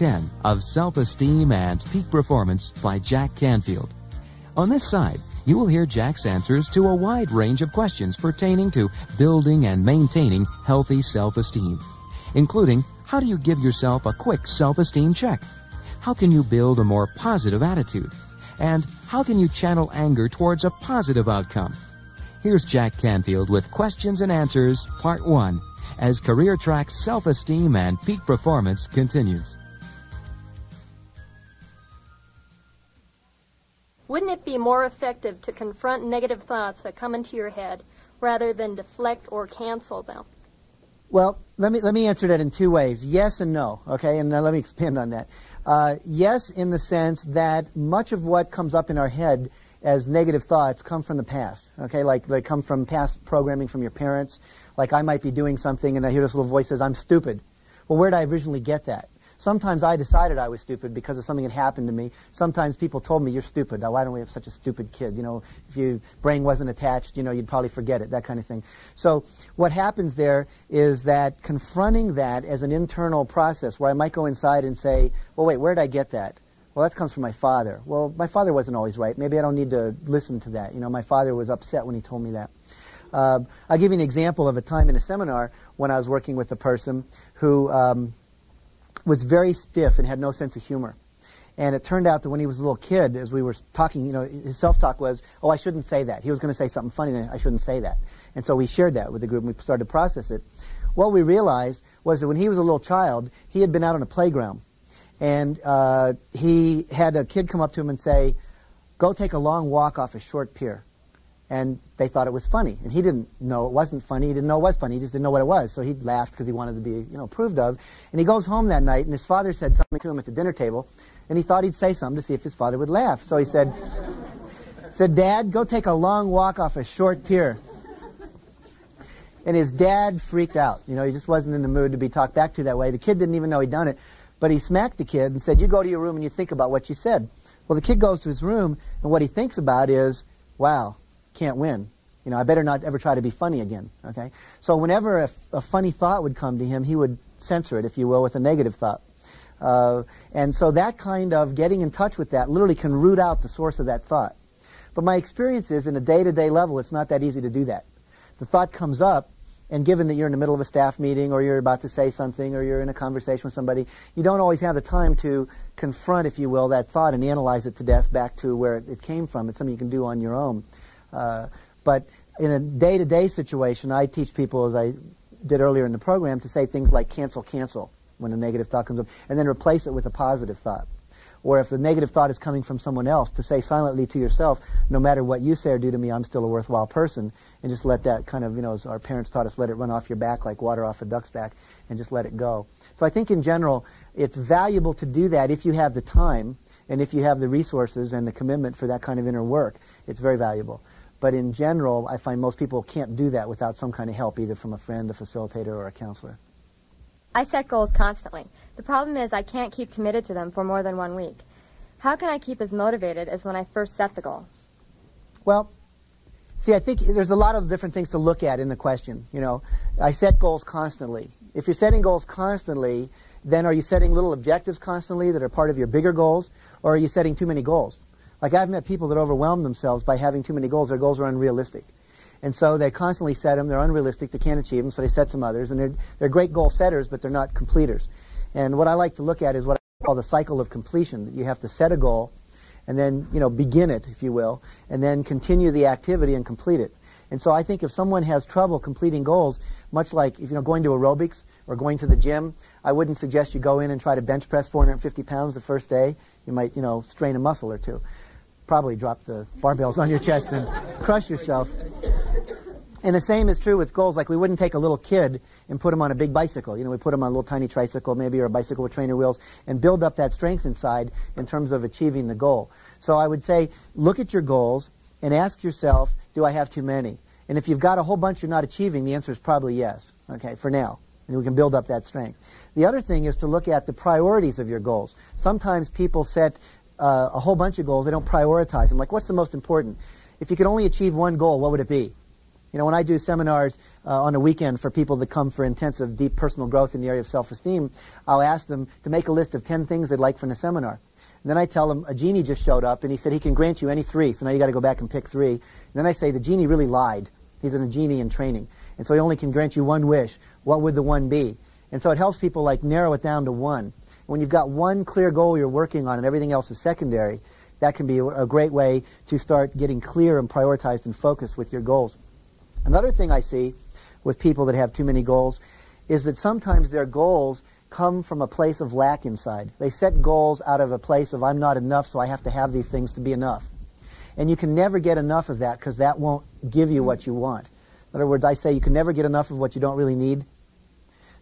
10 of Self-Esteem and Peak Performance by Jack Canfield. On this side, you will hear Jack's answers to a wide range of questions pertaining to building and maintaining healthy self-esteem, including how do you give yourself a quick self-esteem check? How can you build a more positive attitude? And how can you channel anger towards a positive outcome? Here's Jack Canfield with questions and answers, part one, as Career Track's self-esteem and peak performance continues. Wouldn't it be more effective to confront negative thoughts that come into your head rather than deflect or cancel them? Well, let me let me answer that in two ways: yes and no. Okay, and now let me expand on that. Uh, yes, in the sense that much of what comes up in our head as negative thoughts come from the past. Okay, like they come from past programming from your parents. Like I might be doing something and I hear this little voice says, "I'm stupid." Well, where did I originally get that? Sometimes I decided I was stupid because of something that happened to me. Sometimes people told me, you're stupid. Now, why don't we have such a stupid kid? You know, if your brain wasn't attached, you know, you'd probably forget it, that kind of thing. So what happens there is that confronting that as an internal process where I might go inside and say, well, wait, where did I get that? Well, that comes from my father. Well, my father wasn't always right. Maybe I don't need to listen to that. You know, my father was upset when he told me that. Uh, I'll give you an example of a time in a seminar when I was working with a person who um, was very stiff and had no sense of humor. And it turned out that when he was a little kid, as we were talking, you know, his self-talk was, oh, I shouldn't say that. He was going to say something funny, then I shouldn't say that. And so we shared that with the group and we started to process it. What we realized was that when he was a little child, he had been out on a playground. And uh, he had a kid come up to him and say, go take a long walk off a short pier and they thought it was funny. And he didn't know it wasn't funny. He didn't know it was funny. He just didn't know what it was. So he laughed because he wanted to be, you know, approved of. And he goes home that night, and his father said something to him at the dinner table, and he thought he'd say something to see if his father would laugh. So he said, said, Dad, go take a long walk off a short pier. And his dad freaked out. You know, he just wasn't in the mood to be talked back to that way. The kid didn't even know he'd done it. But he smacked the kid and said, you go to your room and you think about what you said. Well, the kid goes to his room, and what he thinks about is, wow, can't win. You know, I better not ever try to be funny again. Okay. So whenever a, a funny thought would come to him, he would censor it, if you will, with a negative thought. Uh, and so that kind of getting in touch with that literally can root out the source of that thought. But my experience is, in a day-to-day level, it's not that easy to do that. The thought comes up, and given that you're in the middle of a staff meeting, or you're about to say something, or you're in a conversation with somebody, you don't always have the time to confront, if you will, that thought and analyze it to death back to where it came from. It's something you can do on your own. Uh, but in a day-to-day situation, I teach people, as I did earlier in the program, to say things like cancel, cancel when a negative thought comes up, and then replace it with a positive thought. Or if the negative thought is coming from someone else, to say silently to yourself, no matter what you say or do to me, I'm still a worthwhile person, and just let that kind of, you know, as our parents taught us, let it run off your back like water off a duck's back, and just let it go. So I think in general, it's valuable to do that if you have the time, and if you have the resources and the commitment for that kind of inner work, it's very valuable. But in general, I find most people can't do that without some kind of help, either from a friend, a facilitator, or a counselor. I set goals constantly. The problem is I can't keep committed to them for more than one week. How can I keep as motivated as when I first set the goal? Well, see, I think there's a lot of different things to look at in the question. You know, I set goals constantly. If you're setting goals constantly, then are you setting little objectives constantly that are part of your bigger goals, or are you setting too many goals? Like I've met people that overwhelm themselves by having too many goals. Their goals are unrealistic. And so they constantly set them. They're unrealistic. They can't achieve them, so they set some others. And they're, they're great goal setters, but they're not completers. And what I like to look at is what I call the cycle of completion. You have to set a goal, and then you know begin it, if you will, and then continue the activity and complete it. And so I think if someone has trouble completing goals, much like if you know going to aerobics or going to the gym, I wouldn't suggest you go in and try to bench press 450 pounds the first day. You might you know strain a muscle or two probably drop the barbells on your chest and crush yourself. And the same is true with goals. Like we wouldn't take a little kid and put him on a big bicycle. You know, we put him on a little tiny tricycle, maybe, or a bicycle with trainer wheels, and build up that strength inside in terms of achieving the goal. So I would say, look at your goals and ask yourself, do I have too many? And if you've got a whole bunch you're not achieving, the answer is probably yes. Okay, for now. And we can build up that strength. The other thing is to look at the priorities of your goals. Sometimes people set uh, a whole bunch of goals, they don't prioritize them. Like, what's the most important? If you could only achieve one goal, what would it be? You know, when I do seminars uh, on a weekend for people that come for intensive, deep personal growth in the area of self-esteem, I'll ask them to make a list of 10 things they'd like from the seminar. And then I tell them a genie just showed up and he said he can grant you any three. So now you got to go back and pick three. And then I say the genie really lied. He's in a genie in training. And so he only can grant you one wish. What would the one be? And so it helps people like narrow it down to one. When you've got one clear goal you're working on and everything else is secondary, that can be a great way to start getting clear and prioritized and focused with your goals. Another thing I see with people that have too many goals is that sometimes their goals come from a place of lack inside. They set goals out of a place of I'm not enough, so I have to have these things to be enough. And you can never get enough of that because that won't give you what you want. In other words, I say you can never get enough of what you don't really need.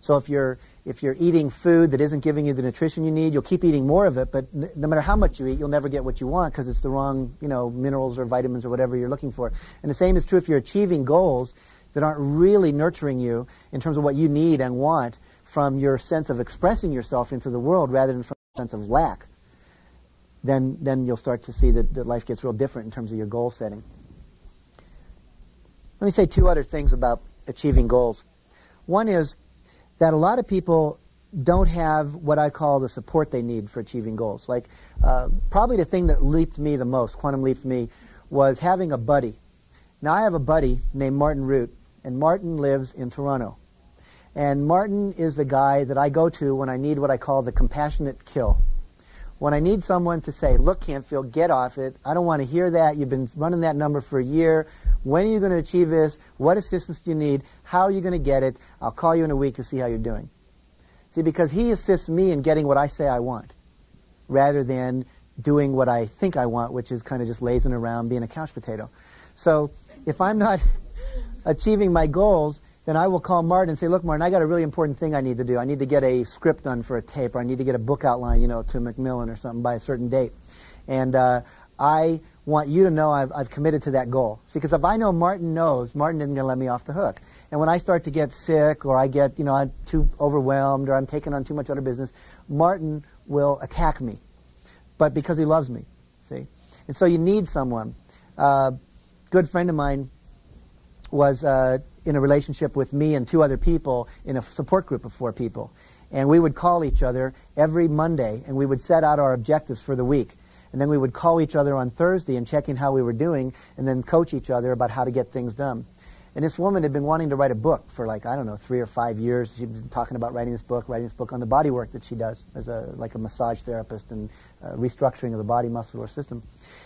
So if you're if you're eating food that isn't giving you the nutrition you need, you'll keep eating more of it, but no matter how much you eat, you'll never get what you want because it's the wrong, you know, minerals or vitamins or whatever you're looking for. And the same is true if you're achieving goals that aren't really nurturing you in terms of what you need and want from your sense of expressing yourself into the world rather than from a sense of lack, then, then you'll start to see that, that life gets real different in terms of your goal setting. Let me say two other things about achieving goals. One is that a lot of people don't have what I call the support they need for achieving goals. Like, uh, probably the thing that leaped me the most, quantum leaped me, was having a buddy. Now, I have a buddy named Martin Rutte, and Martin lives in Toronto. And Martin is the guy that I go to when I need what I call the compassionate kill. When I need someone to say, look, Canfield, get off it. I don't want to hear that. You've been running that number for a year. When are you going to achieve this? What assistance do you need? How are you going to get it? I'll call you in a week to see how you're doing. See, because he assists me in getting what I say I want, rather than doing what I think I want, which is kind of just lazing around being a couch potato. So if I'm not achieving my goals, then I will call Martin and say, look, Martin, I got a really important thing I need to do. I need to get a script done for a tape, or I need to get a book outline, you know, to Macmillan or something by a certain date. And uh, I want you to know I've, I've committed to that goal. See, because if I know Martin knows, Martin isn't going to let me off the hook. And when I start to get sick, or I get, you know, I'm too overwhelmed, or I'm taking on too much other business, Martin will attack me. But because he loves me, see? And so you need someone. Uh, good friend of mine was uh, in a relationship with me and two other people in a support group of four people. And we would call each other every Monday, and we would set out our objectives for the week. And then we would call each other on Thursday and check in how we were doing, and then coach each other about how to get things done. And this woman had been wanting to write a book for like, I don't know, three or five years. She'd been talking about writing this book, writing this book on the body work that she does as a, like a massage therapist and uh, restructuring of the body muscular system.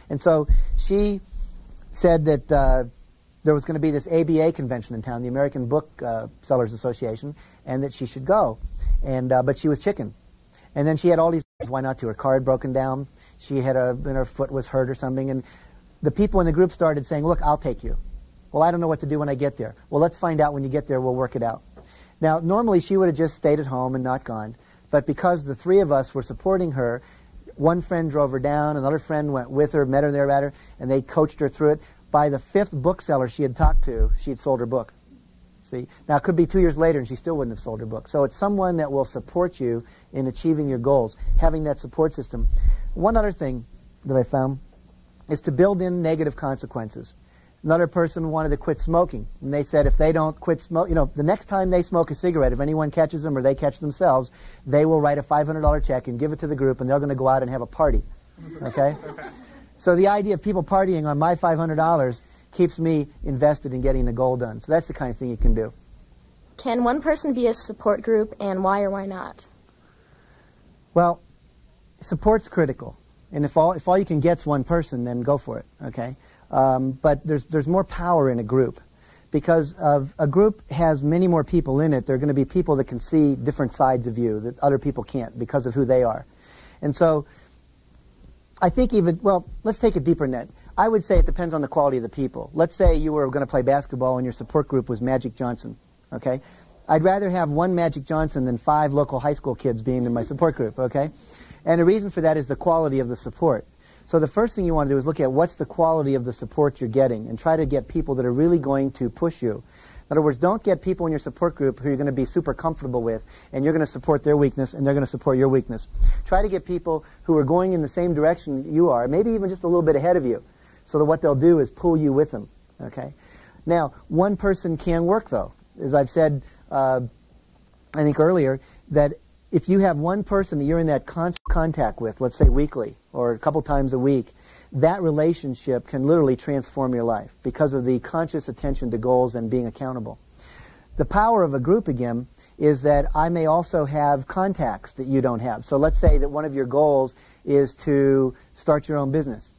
And so she said that uh, there was going to be this ABA convention in town, the American Book uh, Sellers Association, and that she should go. And uh, but she was chicken. And then she had all these. Why not? To her car had broken down. She had a and her foot was hurt or something. And the people in the group started saying, "Look, I'll take you." Well, I don't know what to do when I get there. Well, let's find out when you get there. We'll work it out. Now, normally she would have just stayed at home and not gone. But because the three of us were supporting her, one friend drove her down, another friend went with her, met her there at her, and they coached her through it by the fifth bookseller she had talked to, she had sold her book. See? Now, it could be two years later and she still wouldn't have sold her book. So it's someone that will support you in achieving your goals, having that support system. One other thing that I found is to build in negative consequences. Another person wanted to quit smoking, and they said if they don't quit smoke, you know, the next time they smoke a cigarette, if anyone catches them or they catch themselves, they will write a $500 check and give it to the group, and they're going to go out and have a party. Okay? So the idea of people partying on my $500 keeps me invested in getting the goal done. So that's the kind of thing you can do. Can one person be a support group, and why or why not? Well, support's critical. And if all, if all you can get is one person, then go for it, okay? Um, but there's, there's more power in a group. Because of, a group has many more people in it, there are going to be people that can see different sides of you that other people can't because of who they are. And so I think even, well, let's take it deeper that. I would say it depends on the quality of the people. Let's say you were going to play basketball and your support group was Magic Johnson, okay? I'd rather have one Magic Johnson than five local high school kids being in my support group, okay? And the reason for that is the quality of the support. So the first thing you want to do is look at what's the quality of the support you're getting and try to get people that are really going to push you. In other words, don't get people in your support group who you're going to be super comfortable with, and you're going to support their weakness, and they're going to support your weakness. Try to get people who are going in the same direction you are, maybe even just a little bit ahead of you, so that what they'll do is pull you with them. Okay. Now, one person can work, though. As I've said, uh, I think earlier, that if you have one person that you're in that constant contact with, let's say weekly or a couple times a week, that relationship can literally transform your life because of the conscious attention to goals and being accountable. The power of a group, again, is that I may also have contacts that you don't have. So let's say that one of your goals is to start your own business.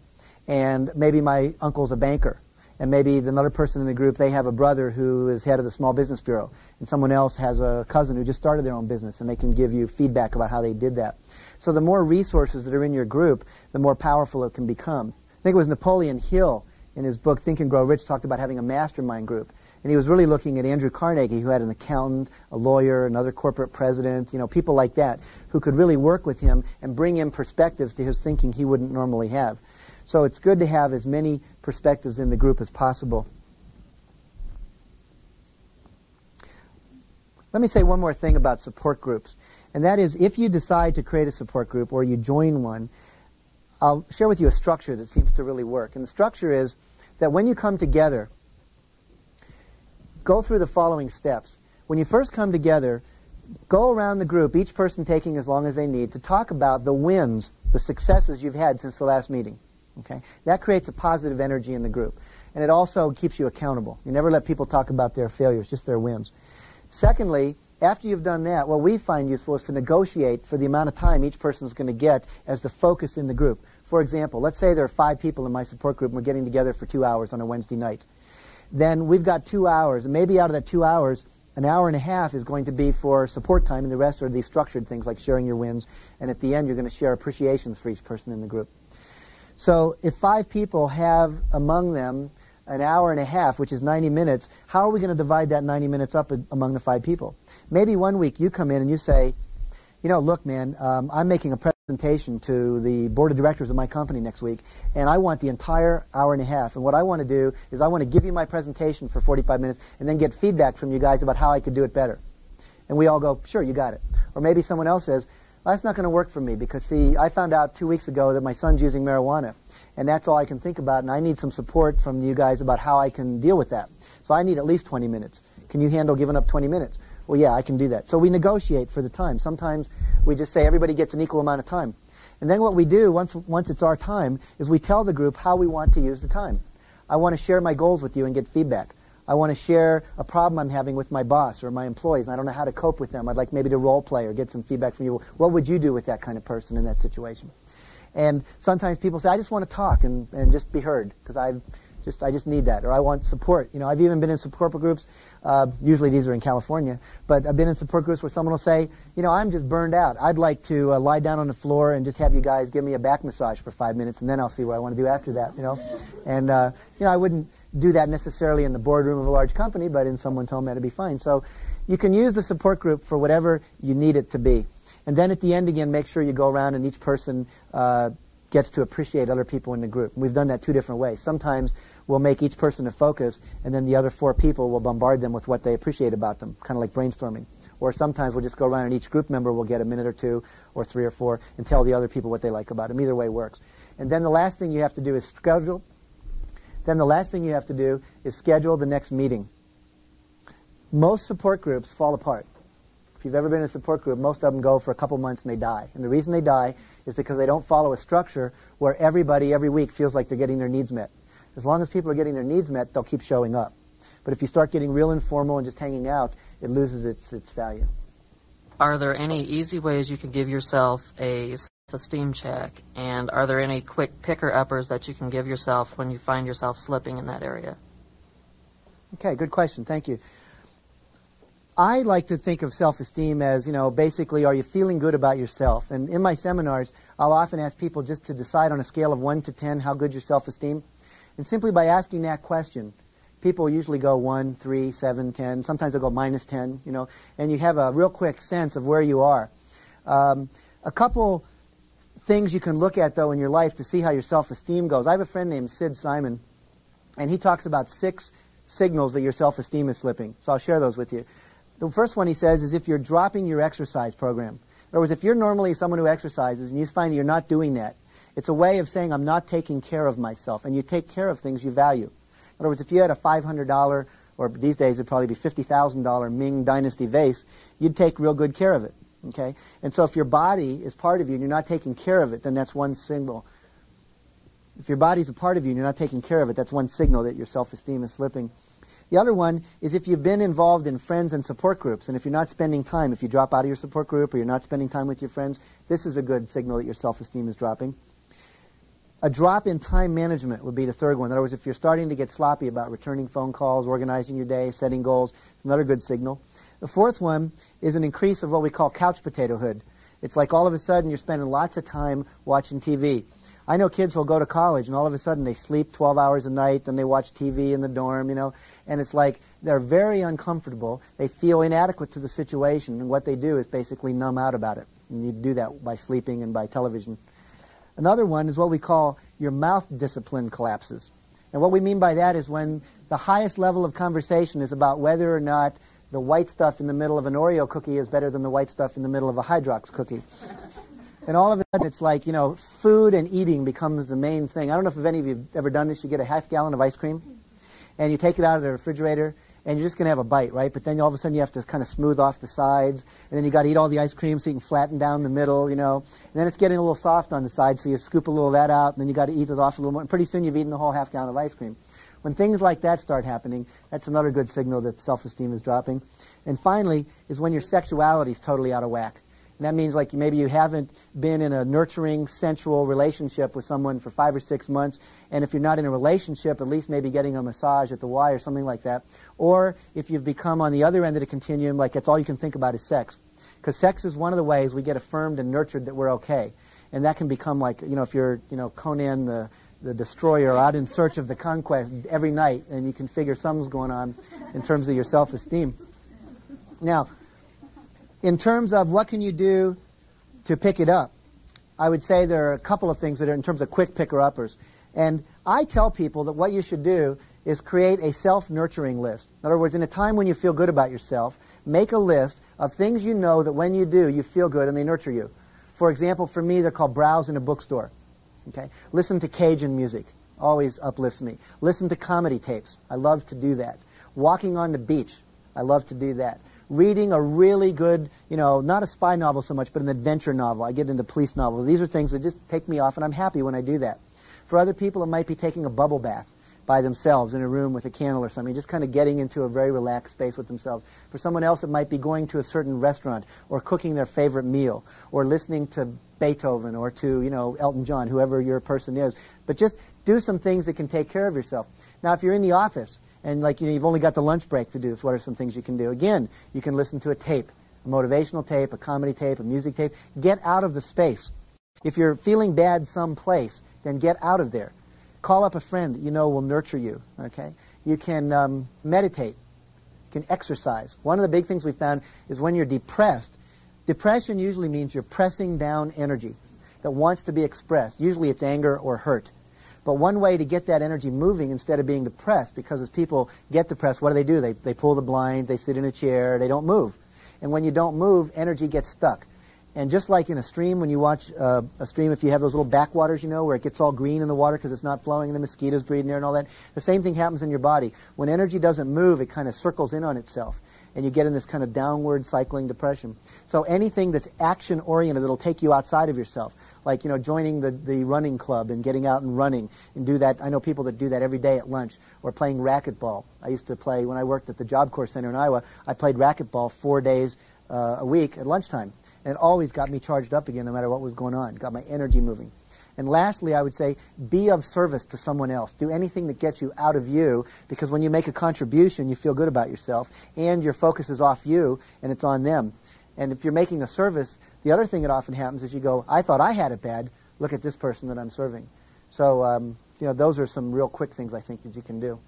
And maybe my uncle's a banker. And maybe another person in the group, they have a brother who is head of the Small Business Bureau. And someone else has a cousin who just started their own business and they can give you feedback about how they did that. So the more resources that are in your group, the more powerful it can become. I think it was Napoleon Hill in his book Think and Grow Rich talked about having a mastermind group. And he was really looking at Andrew Carnegie, who had an accountant, a lawyer, another corporate president, you know, people like that, who could really work with him and bring in perspectives to his thinking he wouldn't normally have. So it's good to have as many perspectives in the group as possible. Let me say one more thing about support groups. And that is if you decide to create a support group or you join one, I'll share with you a structure that seems to really work. And the structure is that when you come together, go through the following steps. When you first come together, go around the group, each person taking as long as they need, to talk about the wins, the successes you've had since the last meeting. Okay? That creates a positive energy in the group. And it also keeps you accountable. You never let people talk about their failures, just their wins. Secondly, after you've done that, what we find useful is to negotiate for the amount of time each person is going to get as the focus in the group. For example, let's say there are five people in my support group and we're getting together for two hours on a Wednesday night. Then we've got two hours, and maybe out of that two hours, an hour and a half is going to be for support time, and the rest are these structured things like sharing your wins. And at the end, you're going to share appreciations for each person in the group. So if five people have among them an hour and a half, which is 90 minutes, how are we going to divide that 90 minutes up among the five people? Maybe one week you come in and you say, you know, look, man, um, I'm making a presentation to the board of directors of my company next week, and I want the entire hour and a half. And what I want to do is I want to give you my presentation for 45 minutes and then get feedback from you guys about how I could do it better. And we all go, sure, you got it. Or maybe someone else says, that's not going to work for me because, see, I found out two weeks ago that my son's using marijuana, and that's all I can think about, and I need some support from you guys about how I can deal with that. So I need at least 20 minutes. Can you handle giving up 20 minutes? Well, yeah, I can do that. So we negotiate for the time. Sometimes we just say everybody gets an equal amount of time. And then what we do once, once it's our time is we tell the group how we want to use the time. I want to share my goals with you and get feedback. I want to share a problem I'm having with my boss or my employees. And I don't know how to cope with them. I'd like maybe to role play or get some feedback from you. What would you do with that kind of person in that situation? And sometimes people say, I just want to talk and, and just be heard because I've just I just need that, or I want support. You know, I've even been in support groups. Uh, usually these are in California, but I've been in support groups where someone will say, you know, I'm just burned out. I'd like to uh, lie down on the floor and just have you guys give me a back massage for five minutes, and then I'll see what I want to do after that. You know, and uh, you know, I wouldn't do that necessarily in the boardroom of a large company, but in someone's home that'd be fine. So you can use the support group for whatever you need it to be. And then at the end again, make sure you go around and each person uh, gets to appreciate other people in the group. We've done that two different ways. Sometimes we'll make each person a focus, and then the other four people will bombard them with what they appreciate about them, kind of like brainstorming. Or sometimes we'll just go around and each group member will get a minute or two, or three or four, and tell the other people what they like about them. Either way works. And then the last thing you have to do is schedule. Then the last thing you have to do is schedule the next meeting. Most support groups fall apart. If you've ever been in a support group, most of them go for a couple months and they die. And the reason they die is because they don't follow a structure where everybody every week feels like they're getting their needs met. As long as people are getting their needs met, they'll keep showing up. But if you start getting real informal and just hanging out, it loses its, its value. Are there any easy ways you can give yourself a self-esteem check? And are there any quick picker-uppers that you can give yourself when you find yourself slipping in that area? Okay, good question. Thank you. I like to think of self-esteem as, you know, basically, are you feeling good about yourself? And in my seminars, I'll often ask people just to decide on a scale of 1 to 10 how good your self-esteem. And simply by asking that question, people usually go 1, 3, 7, 10. Sometimes they'll go minus 10, you know, and you have a real quick sense of where you are. Um, a couple things you can look at, though, in your life to see how your self-esteem goes. I have a friend named Sid Simon, and he talks about six signals that your self-esteem is slipping. So I'll share those with you. The first one he says is if you're dropping your exercise program. In other words, if you're normally someone who exercises and you find you're not doing that, it's a way of saying I'm not taking care of myself. And you take care of things you value. In other words, if you had a $500 or these days it'd probably be $50,000 Ming Dynasty vase, you'd take real good care of it. Okay? And so if your body is part of you and you're not taking care of it, then that's one signal. If your body's a part of you and you're not taking care of it, that's one signal that your self-esteem is slipping. The other one is if you've been involved in friends and support groups, and if you're not spending time, if you drop out of your support group or you're not spending time with your friends, this is a good signal that your self-esteem is dropping. A drop in time management would be the third one. In other words, if you're starting to get sloppy about returning phone calls, organizing your day, setting goals, it's another good signal. The fourth one is an increase of what we call couch potatohood. It's like all of a sudden you're spending lots of time watching TV. I know kids who'll go to college and all of a sudden they sleep 12 hours a night, then they watch TV in the dorm, you know, and it's like they're very uncomfortable. They feel inadequate to the situation, and what they do is basically numb out about it. And you do that by sleeping and by television. Another one is what we call your mouth discipline collapses. And what we mean by that is when the highest level of conversation is about whether or not the white stuff in the middle of an Oreo cookie is better than the white stuff in the middle of a Hydrox cookie. and all of a sudden, it's like, you know, food and eating becomes the main thing. I don't know if any of you have ever done this. You get a half gallon of ice cream, and you take it out of the refrigerator, and you're just going to have a bite, right? But then all of a sudden you have to kind of smooth off the sides, and then you got to eat all the ice cream so you can flatten down the middle, you know. And then it's getting a little soft on the side, so you scoop a little of that out, and then you got to eat it off a little more. And pretty soon you've eaten the whole half gallon of ice cream. When things like that start happening, that's another good signal that self-esteem is dropping. And finally, is when your sexuality is totally out of whack. And that means like maybe you haven't been in a nurturing, sensual relationship with someone for five or six months. And if you're not in a relationship, at least maybe getting a massage at the Y or something like that. Or if you've become on the other end of the continuum, like that's all you can think about is sex. Because sex is one of the ways we get affirmed and nurtured that we're okay. And that can become like, you know, if you're, you know, Conan the, the destroyer out in search of the conquest every night, and you can figure something's going on in terms of your self-esteem. Now, in terms of what can you do to pick it up, I would say there are a couple of things that are in terms of quick picker-uppers. And I tell people that what you should do is create a self-nurturing list. In other words, in a time when you feel good about yourself, make a list of things you know that when you do, you feel good and they nurture you. For example, for me, they're called browse in a bookstore. Okay? Listen to Cajun music. Always uplifts me. Listen to comedy tapes. I love to do that. Walking on the beach. I love to do that reading a really good, you know, not a spy novel so much, but an adventure novel. I get into police novels. These are things that just take me off, and I'm happy when I do that. For other people, it might be taking a bubble bath by themselves in a room with a candle or something, just kind of getting into a very relaxed space with themselves. For someone else, it might be going to a certain restaurant or cooking their favorite meal or listening to Beethoven or to, you know, Elton John, whoever your person is. But just do some things that can take care of yourself. Now, if you're in the office, and like you know, you've only got the lunch break to do this. What are some things you can do? Again, you can listen to a tape, a motivational tape, a comedy tape, a music tape. Get out of the space. If you're feeling bad someplace, then get out of there. Call up a friend that you know will nurture you. Okay, you can um, meditate. You can exercise. One of the big things we found is when you're depressed. Depression usually means you're pressing down energy that wants to be expressed. Usually it's anger or hurt. But one way to get that energy moving instead of being depressed, because as people get depressed, what do they do? They, they pull the blinds, they sit in a chair, they don't move. And when you don't move, energy gets stuck. And just like in a stream, when you watch uh, a stream, if you have those little backwaters, you know, where it gets all green in the water because it's not flowing and the mosquitoes breeding there and all that, the same thing happens in your body. When energy doesn't move, it kind of circles in on itself and you get in this kind of downward cycling depression. So anything that's action oriented that'll take you outside of yourself, like you know joining the, the running club and getting out and running and do that. I know people that do that every day at lunch or playing racquetball. I used to play when I worked at the Job Corps Center in Iowa. I played racquetball four days uh, a week at lunchtime, and it always got me charged up again, no matter what was going on. Got my energy moving. And lastly, I would say be of service to someone else. Do anything that gets you out of you because when you make a contribution, you feel good about yourself and your focus is off you and it's on them. And if you're making a service, the other thing that often happens is you go, I thought I had it bad. Look at this person that I'm serving. So, um, you know, those are some real quick things I think that you can do.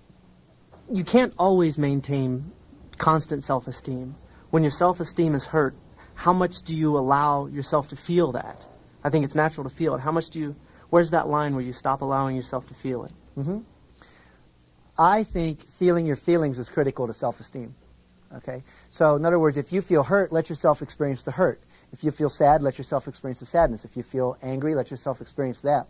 You can't always maintain constant self-esteem. When your self-esteem is hurt, how much do you allow yourself to feel that? I think it's natural to feel it. How much do you, where's that line where you stop allowing yourself to feel it? Mm-hmm. I think feeling your feelings is critical to self-esteem. Okay? So, in other words, if you feel hurt, let yourself experience the hurt. If you feel sad, let yourself experience the sadness. If you feel angry, let yourself experience that.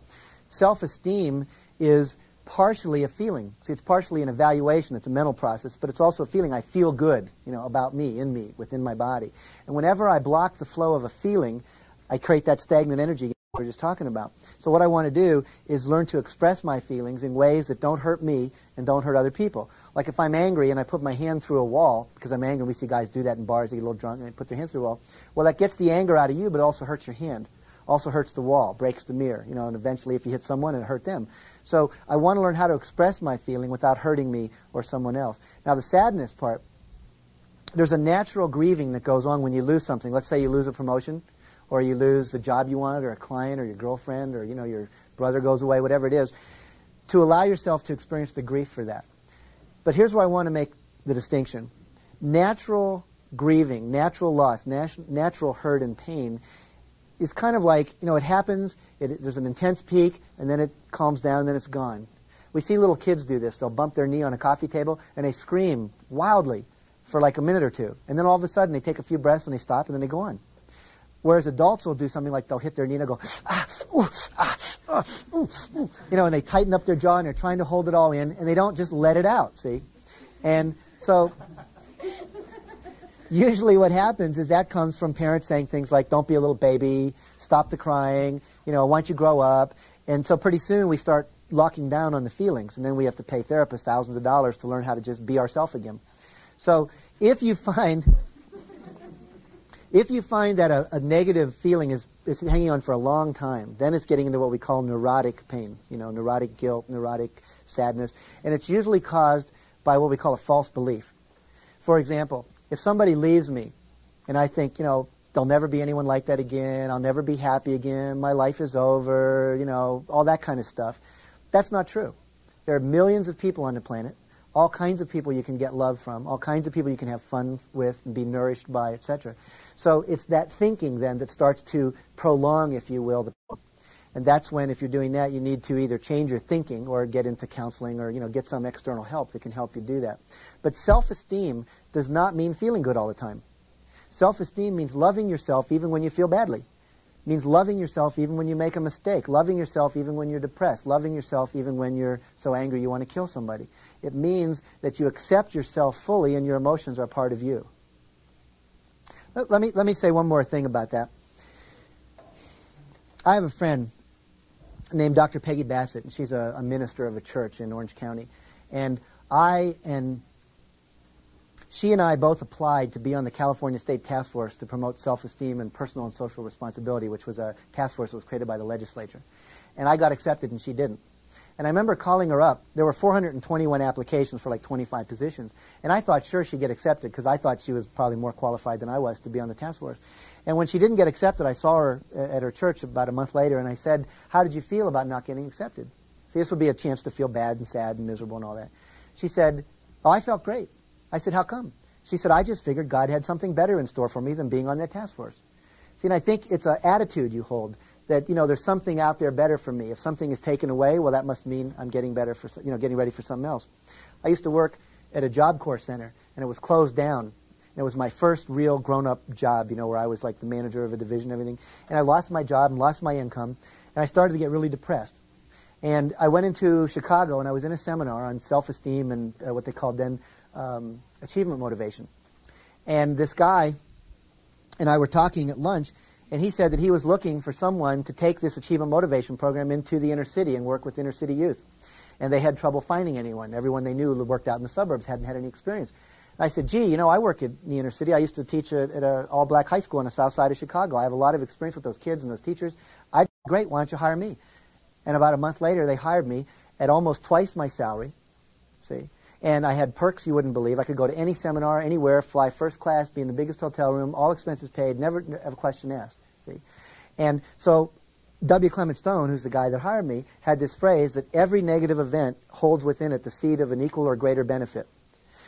Self-esteem is partially a feeling. See, it's partially an evaluation. It's a mental process, but it's also a feeling. I feel good, you know, about me, in me, within my body. And whenever I block the flow of a feeling, I create that stagnant energy we were just talking about. So what I want to do is learn to express my feelings in ways that don't hurt me and don't hurt other people. Like if I'm angry and I put my hand through a wall because I'm angry, we see guys do that in bars. They get a little drunk and they put their hand through a wall. Well, that gets the anger out of you, but it also hurts your hand. Also hurts the wall, breaks the mirror, you know, and eventually if you hit someone, it hurt them. So I want to learn how to express my feeling without hurting me or someone else. Now the sadness part, there's a natural grieving that goes on when you lose something. Let's say you lose a promotion or you lose the job you wanted or a client or your girlfriend or you know your brother goes away, whatever it is, to allow yourself to experience the grief for that. But here's where I want to make the distinction. Natural grieving, natural loss, nat- natural hurt and pain is kind of like, you know, it happens, it, there's an intense peak, and then it calms down, and then it's gone. We see little kids do this. They'll bump their knee on a coffee table, and they scream wildly for like a minute or two. And then all of a sudden, they take a few breaths, and they stop, and then they go on. Whereas adults will do something like they'll hit their knee and go, ah, ooh, ah, ah, ooh, ooh, you know, and they tighten up their jaw, and they're trying to hold it all in, and they don't just let it out, see? And so usually what happens is that comes from parents saying things like, don't be a little baby, stop the crying, you know, why don't you grow up? And so pretty soon we start locking down on the feelings, and then we have to pay therapists thousands of dollars to learn how to just be ourselves again. So if you find if you find that a, a, negative feeling is, is hanging on for a long time, then it's getting into what we call neurotic pain, you know, neurotic guilt, neurotic sadness, and it's usually caused by what we call a false belief. For example, if somebody leaves me and I think, you know, there'll never be anyone like that again, I'll never be happy again, my life is over, you know, all that kind of stuff, that's not true. There are millions of people on the planet, all kinds of people you can get love from, all kinds of people you can have fun with and be nourished by, etc. So it's that thinking then that starts to prolong, if you will, the and that's when, if you're doing that, you need to either change your thinking or get into counseling or you know get some external help that can help you do that. But self-esteem does not mean feeling good all the time. Self-esteem means loving yourself even when you feel badly. It means loving yourself even when you make a mistake, loving yourself even when you're depressed, loving yourself even when you're so angry you want to kill somebody. It means that you accept yourself fully and your emotions are part of you. Let, let me let me say one more thing about that. I have a friend named Dr. Peggy Bassett, and she's a, a, minister of a church in Orange County. And I and she and I both applied to be on the California State Task Force to promote self-esteem and personal and social responsibility, which was a task force that was created by the legislature. And I got accepted, and she didn't. And I remember calling her up. There were 421 applications for like 25 positions. And I thought, sure, she'd get accepted because I thought she was probably more qualified than I was to be on the task force. And when she didn't get accepted, I saw her uh, at her church about a month later, and I said, How did you feel about not getting accepted? See, this would be a chance to feel bad and sad and miserable and all that. She said, Oh, I felt great. I said, How come? She said, I just figured God had something better in store for me than being on that task force. See, and I think it's an attitude you hold that, you know, there's something out there better for me. If something is taken away, well, that must mean I'm getting better for, you know, getting ready for something else. I used to work at a Job Corps center, and it was closed down it was my first real grown-up job, you know, where I was like the manager of a division and everything. And I lost my job and lost my income, and I started to get really depressed. And I went into Chicago, and I was in a seminar on self-esteem and uh, what they called then um, achievement motivation. And this guy and I were talking at lunch, and he said that he was looking for someone to take this achievement motivation program into the inner city and work with inner city youth. And they had trouble finding anyone. Everyone they knew who worked out in the suburbs hadn't had any experience. And I said, gee, you know, I work in the inner city. I used to teach at, an all-black high school on the south side of Chicago. I have a lot of experience with those kids and those teachers. I great. Why don't you hire me? And about a month later, they hired me at almost twice my salary. And I had perks you wouldn't believe. I could go to any seminar, anywhere, fly first class, be in the biggest hotel room, all expenses paid, never have a question asked. See, and so W. Clement Stone, who's the guy that hired me, had this phrase that every negative event holds within it the seed of an equal or greater benefit.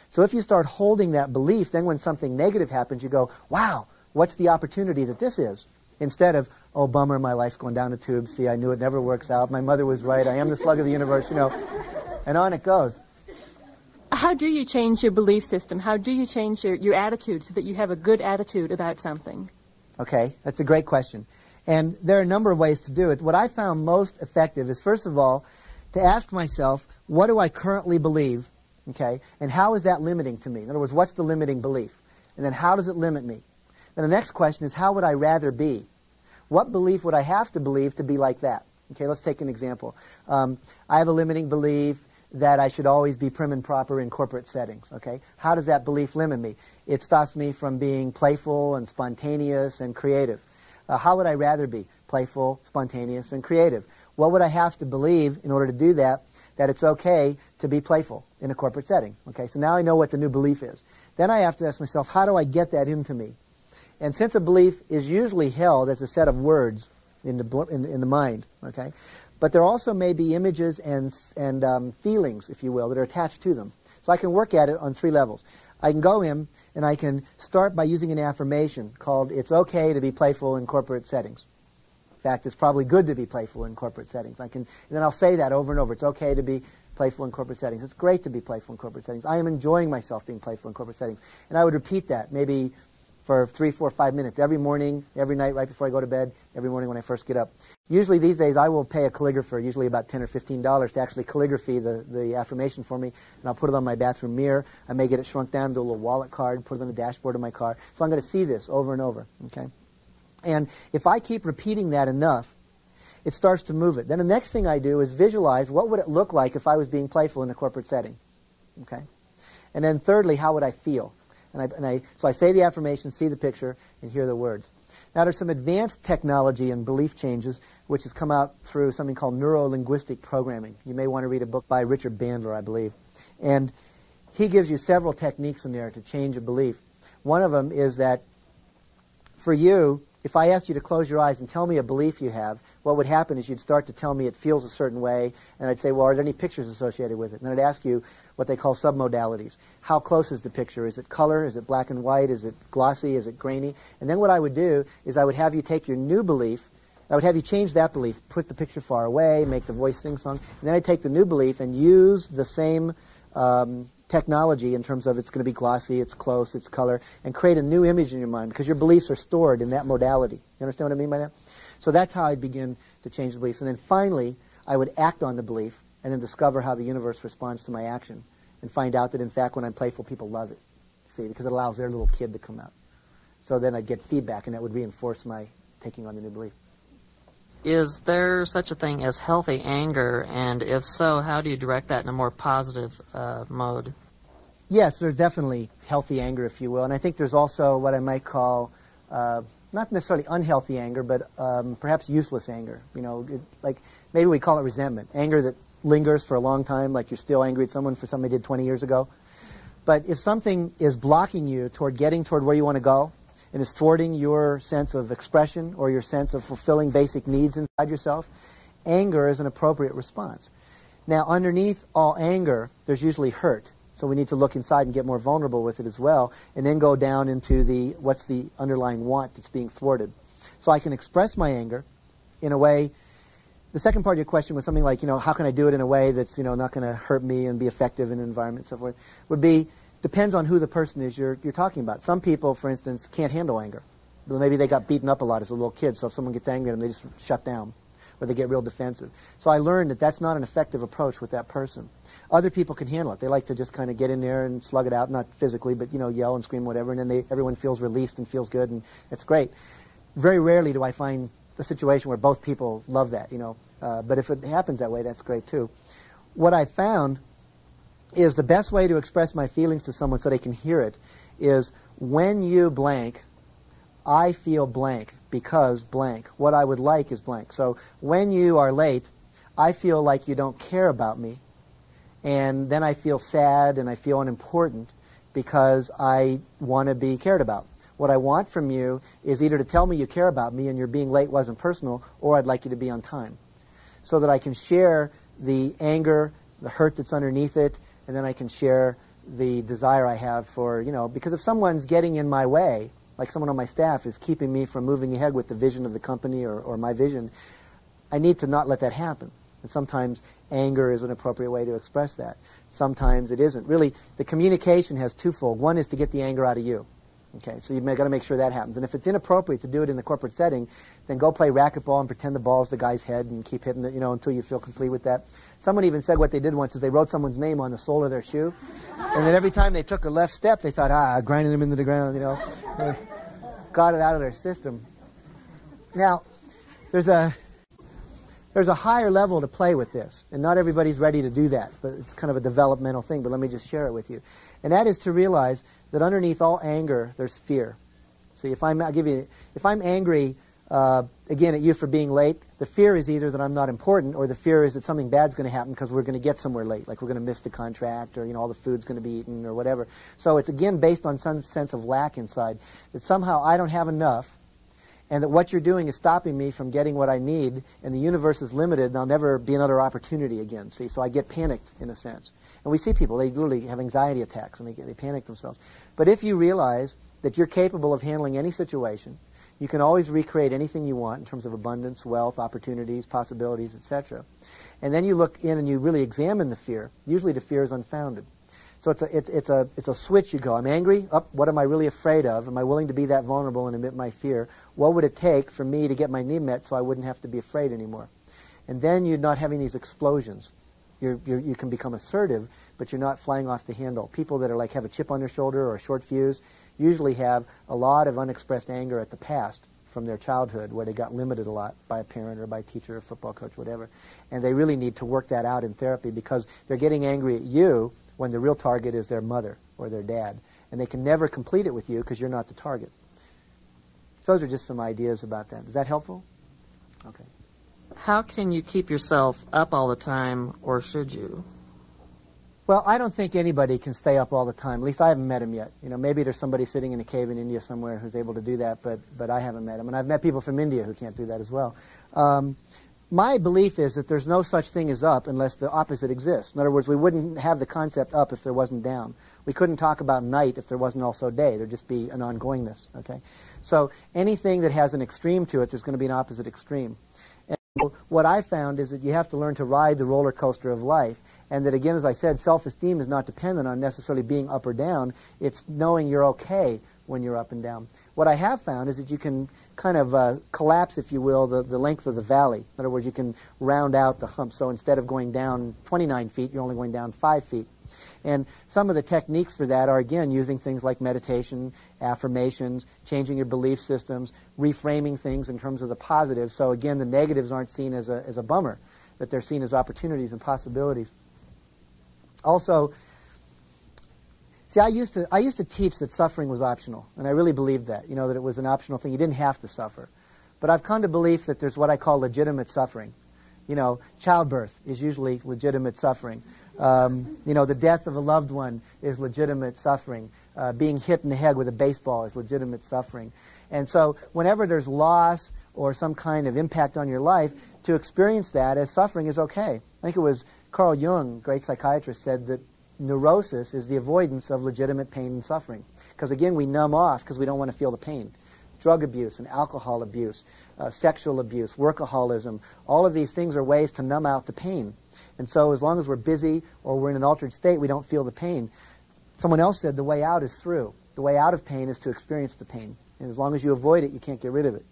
So if you start holding that belief, then when something negative happens, you go, wow, what's the opportunity that this is? Instead of, oh, bummer, my life's going down the tube. See, I knew it never works out. My mother was right. I am the slug of the universe, you know. And on it goes. How do you change your belief system? How do you change your, your attitude so that you have a good attitude about something? Okay, that's a great question. And there are a number of ways to do it. What I found most effective is, first of all, to ask myself, what do I currently believe? Okay, and how is that limiting to me? In other words, what's the limiting belief? And then how does it limit me? Then the next question is, how would I rather be? What belief would I have to believe to be like that? Okay, let's take an example. Um, I have a limiting belief that I should always be prim and proper in corporate settings. Okay, how does that belief limit me? It stops me from being playful and spontaneous and creative. Uh, how would I rather be? Playful, spontaneous, and creative. What would I have to believe in order to do that? That it's okay to be playful in a corporate setting. Okay, so now I know what the new belief is. Then I have to ask myself, how do I get that into me? And since a belief is usually held as a set of words in the, in, in the mind, okay, but there also may be images and, and um, feelings, if you will, that are attached to them. So I can work at it on three levels. I can go in and I can start by using an affirmation called It's okay to be playful in corporate settings. In fact, it's probably good to be playful in corporate settings. I can, and then I'll say that over and over. It's okay to be playful in corporate settings. It's great to be playful in corporate settings. I am enjoying myself being playful in corporate settings. And I would repeat that maybe for three, four, five minutes every morning, every night, right before I go to bed, every morning when I first get up. Usually these days I will pay a calligrapher, usually about 10 or $15, to actually calligraphy the, the affirmation for me, and I'll put it on my bathroom mirror. I may get it shrunk down to a little wallet card, and put it on the dashboard of my car. So I'm going to see this over and over, okay? And if I keep repeating that enough, it starts to move it. Then the next thing I do is visualize what would it look like if I was being playful in a corporate setting, okay? And then thirdly, how would I feel? And I, and I, so I say the affirmation, see the picture, and hear the words. Now, there's some advanced technology and belief changes which has come out through something called neuro-linguistic programming. You may want to read a book by Richard Bandler, I believe. And he gives you several techniques in there to change a belief. One of them is that for you, if I asked you to close your eyes and tell me a belief you have, what would happen is you'd start to tell me it feels a certain way, and I'd say, well, are there any pictures associated with it? And then I'd ask you what they call submodalities. How close is the picture? Is it color? Is it black and white? Is it glossy? Is it grainy? And then what I would do is I would have you take your new belief, I would have you change that belief, put the picture far away, make the voice sing song, and then I'd take the new belief and use the same um, technology in terms of it's going to be glossy, it's close, it's color, and create a new image in your mind because your beliefs are stored in that modality. You understand what I mean by that? So that's how I'd begin to change the beliefs. And then finally, I would act on the belief and then discover how the universe responds to my action and find out that, in fact, when I'm playful, people love it. See, because it allows their little kid to come out. So then I'd get feedback, and that would reinforce my taking on the new belief. Is there such a thing as healthy anger? And if so, how do you direct that in a more positive uh, mode? Yes, there's definitely healthy anger, if you will. And I think there's also what I might call uh, not necessarily unhealthy anger, but um, perhaps useless anger. You know, it, like maybe we call it resentment, anger that lingers for a long time, like you're still angry at someone for something they did 20 years ago. But if something is blocking you toward getting toward where you want to go, and is thwarting your sense of expression or your sense of fulfilling basic needs inside yourself, anger is an appropriate response. Now, underneath all anger, there's usually hurt. So we need to look inside and get more vulnerable with it as well, and then go down into the what's the underlying want that's being thwarted. So I can express my anger in a way. The second part of your question was something like, you know, how can I do it in a way that's, you know, not going to hurt me and be effective in the environment and so forth? Would be depends on who the person is you're, you're talking about. Some people, for instance, can't handle anger. Maybe they got beaten up a lot as a little kid, so if someone gets angry at them, they just shut down or they get real defensive. So I learned that that's not an effective approach with that person. Other people can handle it. They like to just kind of get in there and slug it out, not physically, but you know, yell and scream, whatever, and then they, everyone feels released and feels good, and it's great. Very rarely do I find the situation where both people love that, you know. Uh, but if it happens that way, that's great too. What I found is the best way to express my feelings to someone so they can hear it is when you blank, I feel blank because blank. What I would like is blank. So when you are late, I feel like you don't care about me. And then I feel sad and I feel unimportant because I want to be cared about. What I want from you is either to tell me you care about me and your being late wasn't personal, or I'd like you to be on time. So that I can share the anger, the hurt that's underneath it, and then I can share the desire I have for, you know, because if someone's getting in my way, like someone on my staff is keeping me from moving ahead with the vision of the company or, or my vision, I need to not let that happen. And sometimes anger is an appropriate way to express that. Sometimes it isn't. Really, the communication has twofold. One is to get the anger out of you. Okay, so you've got to make sure that happens. And if it's inappropriate to do it in the corporate setting, then go play racquetball and pretend the ball's the guy's head and keep hitting it, you know, until you feel complete with that. Someone even said what they did once is they wrote someone's name on the sole of their shoe, and then every time they took a left step, they thought, ah, grinding them into the ground, you know, got it out of their system. Now, there's a there's a higher level to play with this, and not everybody's ready to do that, but it's kind of a developmental thing. But let me just share it with you, and that is to realize that underneath all anger, there's fear. See, if I'm, I'll give you, if I'm angry uh, again at you for being late, the fear is either that I'm not important, or the fear is that something bad's going to happen because we're going to get somewhere late, like we're going to miss the contract, or you know all the food's going to be eaten, or whatever. So it's again based on some sense of lack inside that somehow I don't have enough, and that what you're doing is stopping me from getting what I need, and the universe is limited, and there'll never be another opportunity again. See, so I get panicked in a sense. And we see people, they literally have anxiety attacks and they, they panic themselves. But if you realize that you're capable of handling any situation, you can always recreate anything you want in terms of abundance, wealth, opportunities, possibilities, etc. And then you look in and you really examine the fear. Usually the fear is unfounded. So it's a, it's, it's, a, it's a switch you go. I'm angry. Up. what am I really afraid of? Am I willing to be that vulnerable and admit my fear? What would it take for me to get my need met so I wouldn't have to be afraid anymore? And then you're not having these explosions. You're, you're, you can become assertive, but you're not flying off the handle. People that are like have a chip on their shoulder or a short fuse usually have a lot of unexpressed anger at the past from their childhood where they got limited a lot by a parent or by a teacher or football coach, whatever. And they really need to work that out in therapy because they're getting angry at you when the real target is their mother or their dad. And they can never complete it with you because you're not the target. So those are just some ideas about that. Is that helpful? Okay how can you keep yourself up all the time, or should you? Well, I don't think anybody can stay up all the time. At least I haven't met him yet. You know, maybe there's somebody sitting in a cave in India somewhere who's able to do that, but but I haven't met him, and I've met people from India who can't do that as well. Um, my belief is that there's no such thing as up unless the opposite exists. In other words, we wouldn't have the concept up if there wasn't down. We couldn't talk about night if there wasn't also day. There'd just be an ongoingness. Okay, so anything that has an extreme to it, there's going to be an opposite extreme what I found is that you have to learn to ride the roller coaster of life. And that, again, as I said, self esteem is not dependent on necessarily being up or down. It's knowing you're okay when you're up and down. What I have found is that you can kind of uh, collapse, if you will, the, the length of the valley. In other words, you can round out the hump. So instead of going down 29 feet, you're only going down 5 feet. And some of the techniques for that are, again, using things like meditation, affirmations, changing your belief systems, reframing things in terms of the positive. So, again, the negatives aren't seen as a, as a bummer, that they're seen as opportunities and possibilities. Also, see, I used, to, I used to teach that suffering was optional, and I really believed that, you know, that it was an optional thing. You didn't have to suffer. But I've come to believe that there's what I call legitimate suffering. You know, childbirth is usually legitimate suffering. Um, you know, the death of a loved one is legitimate suffering. Uh, being hit in the head with a baseball is legitimate suffering. And so, whenever there's loss or some kind of impact on your life, to experience that as suffering is okay. I think it was Carl Jung, great psychiatrist, said that neurosis is the avoidance of legitimate pain and suffering. Because again, we numb off because we don't want to feel the pain. Drug abuse and alcohol abuse, uh, sexual abuse, workaholism, all of these things are ways to numb out the pain. And so as long as we're busy or we're in an altered state, we don't feel the pain. Someone else said the way out is through. The way out of pain is to experience the pain. And as long as you avoid it, you can't get rid of it.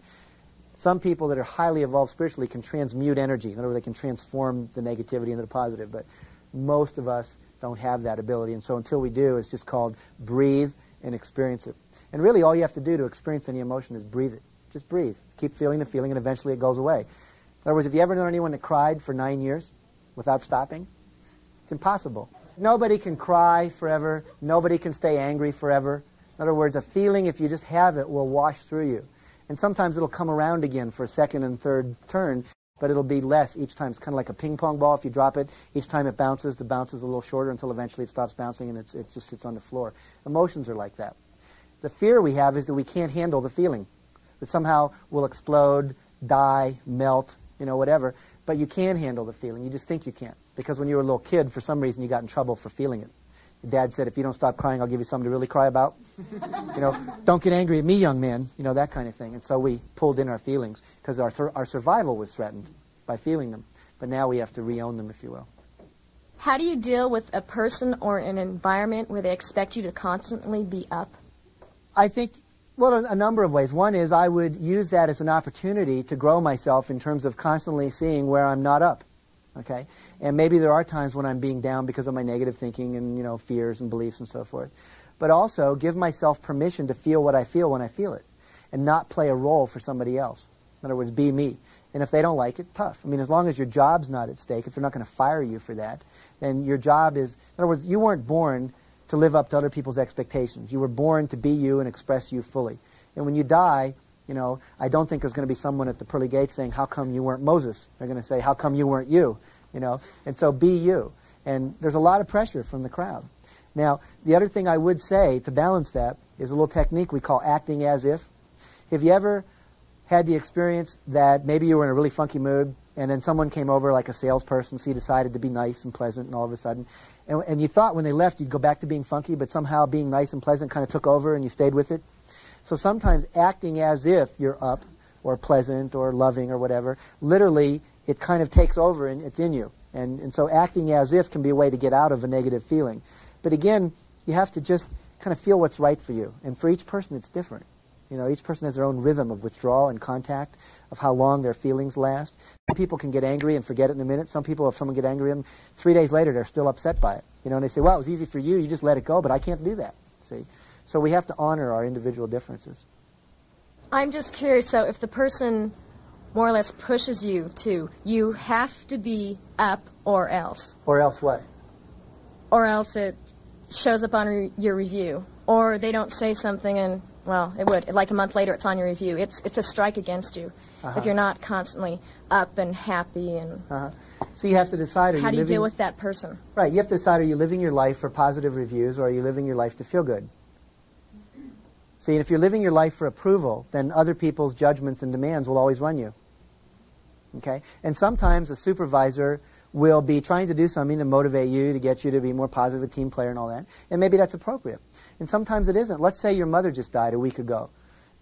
Some people that are highly evolved spiritually can transmute energy. In other words, they can transform the negativity into the positive. But most of us don't have that ability. And so until we do, it's just called breathe and experience it. And really, all you have to do to experience any emotion is breathe it. Just breathe. Keep feeling the feeling, and eventually it goes away. In other words, have you ever known anyone that cried for nine years? Without stopping? It's impossible. Nobody can cry forever. Nobody can stay angry forever. In other words, a feeling, if you just have it, will wash through you. And sometimes it'll come around again for a second and third turn, but it'll be less each time. It's kind of like a ping pong ball. If you drop it, each time it bounces, the bounce is a little shorter until eventually it stops bouncing and it just sits on the floor. Emotions are like that. The fear we have is that we can't handle the feeling, that somehow we'll explode, die, melt, you know, whatever but you can handle the feeling. You just think you can't. Because when you were a little kid, for some reason, you got in trouble for feeling it. Your dad said, if you don't stop crying, I'll give you something to really cry about. you know, don't get angry at me, young man. You know, that kind of thing. And so we pulled in our feelings because our, our survival was threatened by feeling them. But now we have to re-own them, if you will. How do you deal with a person or an environment where they expect you to constantly be up? I think, well, a, number of ways. One is I would use that as an opportunity to grow myself in terms of constantly seeing where I'm not up. Okay? And maybe there are times when I'm being down because of my negative thinking and, you know, fears and beliefs and so forth. But also give myself permission to feel what I feel when I feel it and not play a role for somebody else. In other words, be me. And if they don't like it, tough. I mean, as long as your job's not at stake, if they're not going to fire you for that, then your job is, in other words, you weren't born to live up to other people's expectations. You were born to be you and express you fully. And when you die, you know, I don't think there's going to be someone at the pearly gates saying, "How come you weren't Moses?" They're going to say, "How come you weren't you?" You know, and so be you. And there's a lot of pressure from the crowd. Now, the other thing I would say to balance that is a little technique we call acting as if. Have you ever had the experience that maybe you were in a really funky mood and then someone came over like a salesperson, so you decided to be nice and pleasant and all of a sudden, and, and you thought when they left you'd go back to being funky, but somehow being nice and pleasant kind of took over and you stayed with it? So sometimes acting as if you're up or pleasant or loving or whatever, literally it kind of takes over and it's in you. And, and so acting as if can be a way to get out of a negative feeling. But again, you have to just kind of feel what's right for you. And for each person, it's different. You know, each person has their own rhythm of withdrawal and contact, of how long their feelings last. Some people can get angry and forget it in a minute. Some people, if someone get angry at them, three days later, they're still upset by it. You know, and they say, well, it was easy for you. You just let it go, but I can't do that. See? So we have to honor our individual differences. I'm just curious, so if the person more or less pushes you to, you have to be up or else. Or else what? Or else it shows up on re- your review. Or they don't say something and, well, it would. Like a month later, it's on your review. It's, it's a strike against you Uh-huh. if you're not constantly up and happy and Uh-huh. So you have to decide, how you do you living... deal with that person? Right, you have to decide, are you living your life for positive reviews or are you living your life to feel good? See, and if you're living your life for approval, then other people's judgments and demands will always run you. Okay? And sometimes a supervisor will be trying to do something to motivate you, to get you to be more positive, a team player and all that. And maybe that's appropriate. And sometimes it isn't. Let's say your mother just died a week ago.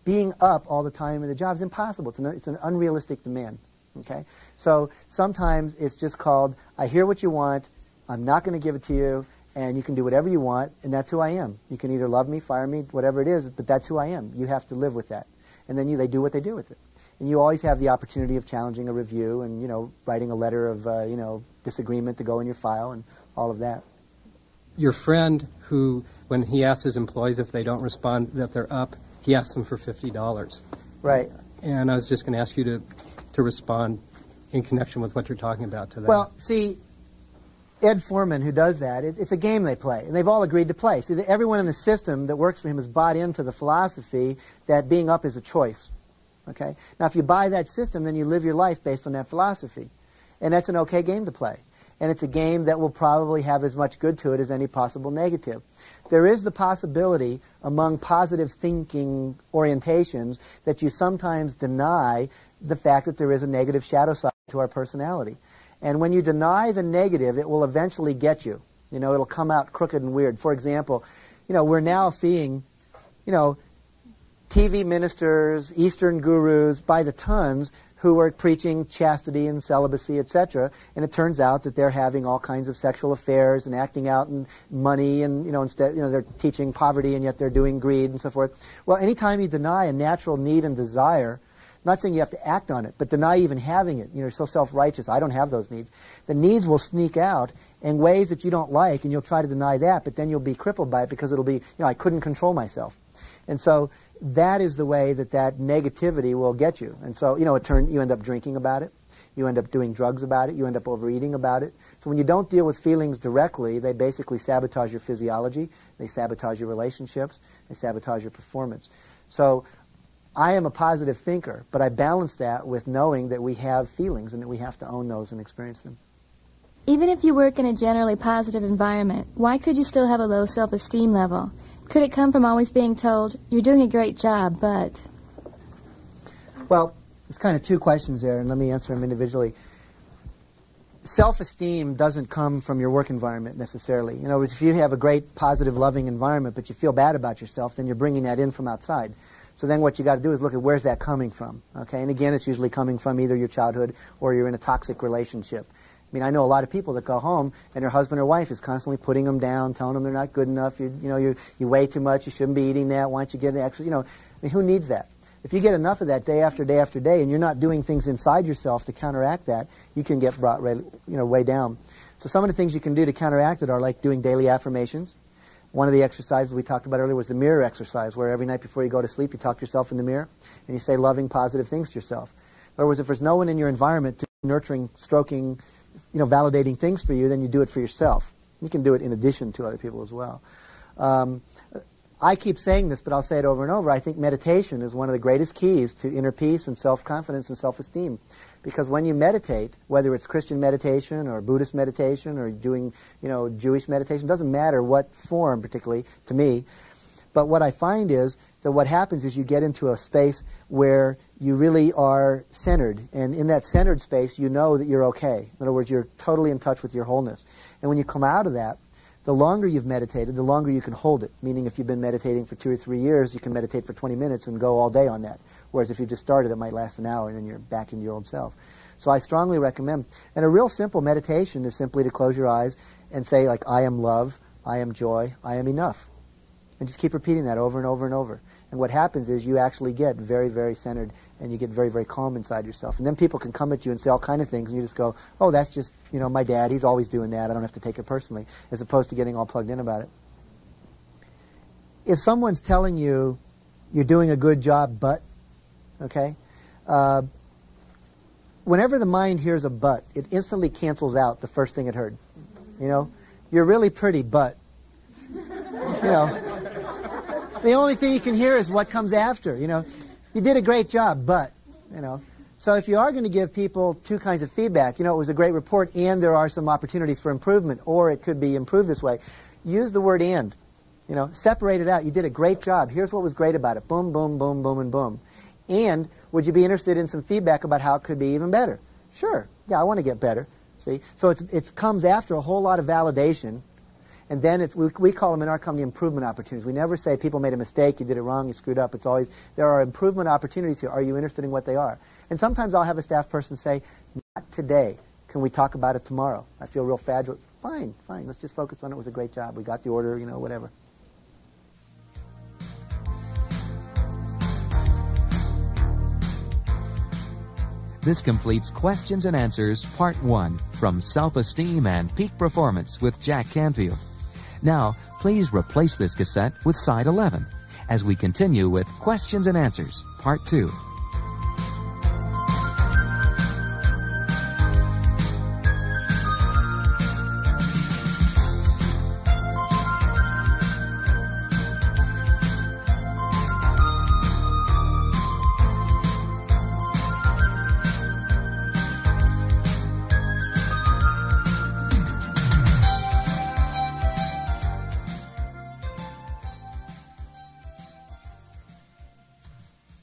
Being up all the time in the job is impossible. It's an, it's an unrealistic demand. Okay? So sometimes it's just called, I hear what you want, I'm not going to give it to you, and you can do whatever you want, and that's who I am. You can either love me, fire me, whatever it is, but that's who I am. You have to live with that. And then you, they do what they do with it. And you always have the opportunity of challenging a review and, you know, writing a letter of, uh, you know, disagreement to go in your file and all of that. Your friend who, when he asks his employees if they don't respond that they're up, he asks them for $50. Right. And I was just going to ask you to, to respond in connection with what you're talking about to that. Well, see, Ed Foreman, who does that, it, it's a game they play, and they've all agreed to play. See, everyone in the system that works for him has bought into the philosophy that being up is a choice. Okay? Now, if you buy that system, then you live your life based on that philosophy. And that's an okay game to play. And it's a game that will probably have as much good to it as any possible negative. There is the possibility among positive thinking orientations that you sometimes deny the fact that there is a negative shadow side to our personality. And when you deny the negative, it will eventually get you. You know, it'll come out crooked and weird. For example, you know, we're now seeing, you know, TV ministers, Eastern gurus by the tons who are preaching chastity and celibacy, etc. And it turns out that they're having all kinds of sexual affairs and acting out and money, and you know, instead, you know, they're teaching poverty, and yet they're doing greed and so forth. Well, anytime you deny a natural need and desire, not saying you have to act on it, but deny even having it. You know, you're so self-righteous. I don't have those needs. The needs will sneak out in ways that you don't like, and you'll try to deny that, but then you'll be crippled by it because it'll be, you know, I couldn't control myself. And so that is the way that that negativity will get you. And so, you know, it turn, you end up drinking about it. You end up doing drugs about it. You end up overeating about it. So when you don't deal with feelings directly, they basically sabotage your physiology. They sabotage your relationships. They sabotage your performance. So I am a positive thinker, but I balance that with knowing that we have feelings and that we have to own those and experience them. Even if you work in a generally positive environment, why could you still have a low self-esteem level? Could it come from always being told, you're doing a great job, but... Well, there's kind of two questions there, and let me answer them individually. Self-esteem doesn't come from your work environment necessarily. You know, if you have a great, positive, loving environment, but you feel bad about yourself, then you're bringing that in from outside. So then what you got to do is look at where's that coming from, okay? And again, it's usually coming from either your childhood or you're in a toxic relationship. Mean, I know a lot of people that go home and their husband or wife is constantly putting them down, telling them they're not good enough. You, you know, you, you weigh too much. You shouldn't be eating that. Why don't you get an extra? You know, I mean, who needs that? If you get enough of that day after day after day, and you're not doing things inside yourself to counteract that, you can get brought, you know, way down. So some of the things you can do to counteract it are like doing daily affirmations. One of the exercises we talked about earlier was the mirror exercise, where every night before you go to sleep, you talk to yourself in the mirror and you say loving, positive things to yourself. In other words, if there's no one in your environment to nurturing, stroking, you know, validating things for you, then you do it for yourself. You can do it in addition to other people as well. Um, I keep saying this, but I'll say it over and over. I think meditation is one of the greatest keys to inner peace and self-confidence and self-esteem. Because when you meditate, whether it's Christian meditation or Buddhist meditation or doing, you know, Jewish meditation, doesn't matter what form particularly to me. But what I find is that what happens is you get into a space where you really are centered. And in that centered space, you know that you're okay. In other words, you're totally in touch with your wholeness. And when you come out of that, the longer you've meditated, the longer you can hold it. Meaning, if you've been meditating for two or three years, you can meditate for 20 minutes and go all day on that. Whereas if you just started, it might last an hour and then you're back in your old self. So I strongly recommend. And a real simple meditation is simply to close your eyes and say, like, I am love, I am joy, I am enough. And just keep repeating that over and over and over. And what happens is you actually get very, very centered and you get very, very calm inside yourself. And then people can come at you and say all kind of things and you just go, oh, that's just, you know, my dad, he's always doing that. I don't have to take it personally, as opposed to getting all plugged in about it. If someone's telling you you're doing a good job, but Okay? Uh, whenever the mind hears a but, it instantly cancels out the first thing it heard. You know? You're really pretty, but. You know? The only thing you can hear is what comes after. You know? You did a great job, but. You know? So if you are going to give people two kinds of feedback, you know, it was a great report and there are some opportunities for improvement, or it could be improved this way, use the word and. You know, separate it out. You did a great job. Here's what was great about it. Boom, boom, boom, boom, and boom. And would you be interested in some feedback about how it could be even better? Sure. Yeah, I want to get better. See? So it's, it comes after a whole lot of validation. And then it's, we, we call them in our company improvement opportunities. We never say people made a mistake, you did it wrong, you screwed up. It's always, there are improvement opportunities here. Are you interested in what they are? And sometimes I'll have a staff person say, not today. Can we talk about it tomorrow? I feel real fragile. Fine, fine. Let's just focus on it. It was a great job. We got the order, you know, whatever. This completes Questions and Answers Part 1 from Self Esteem and Peak Performance with Jack Canfield. Now, please replace this cassette with side 11 as we continue with Questions and Answers Part 2.